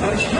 Точно.